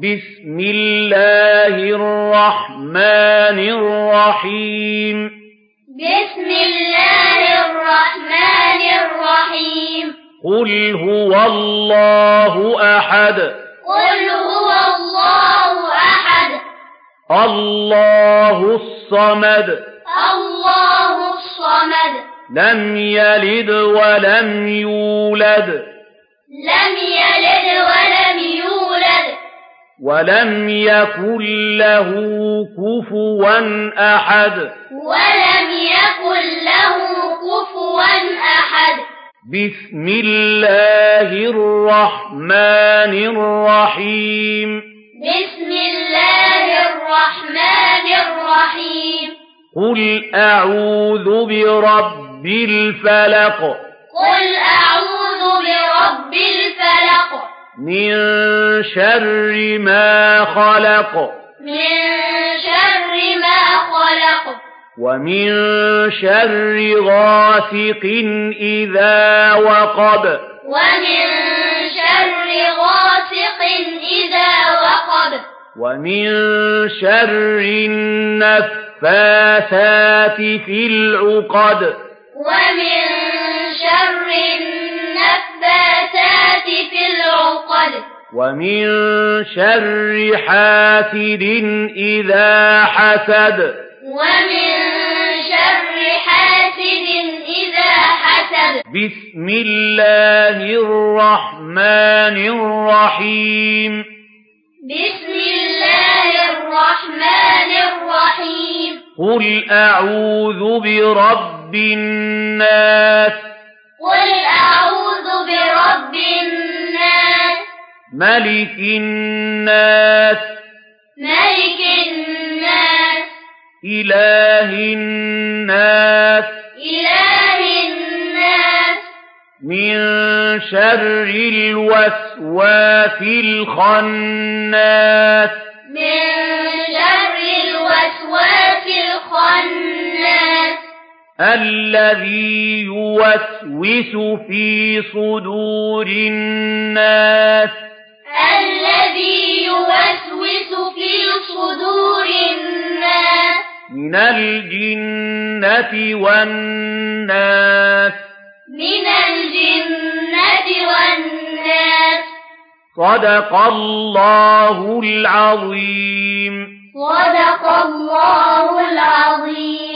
بسم الله الرحمن الرحيم بسم الله الرحمن الرحيم قل هو الله أحد قل هو الله أحد الله الصمد الله الصمد لم يلد ولم يولد لم يلد ولم ولم يكن له كفوا أحد ولم يكن له كفوا أحد بسم الله الرحمن الرحيم بسم الله الرحمن الرحيم قل أعوذ برب الفلق قل أعوذ برب الفلق من شر ما خلق. من شر ما خلق ومن شر غاسق إذا وقب ومن شر غاسق إذا وقب. ومن شر النفاثات في العقد. ومن شر ومن شر حاسد إذا حسد ومن شر حاسد إذا حسد بسم الله الرحمن الرحيم بسم الله الرحمن الرحيم قل أعوذ برب الناس قل أعوذ برب الناس ملك الناس ملك الناس إله الناس إله الناس من شر الوسواس الخناس من شر الوسواس الخناس الذي يوسوس في صدور الناس من الجنة والناس. من الجنة والناس. صدق الله العظيم. صدق الله العظيم.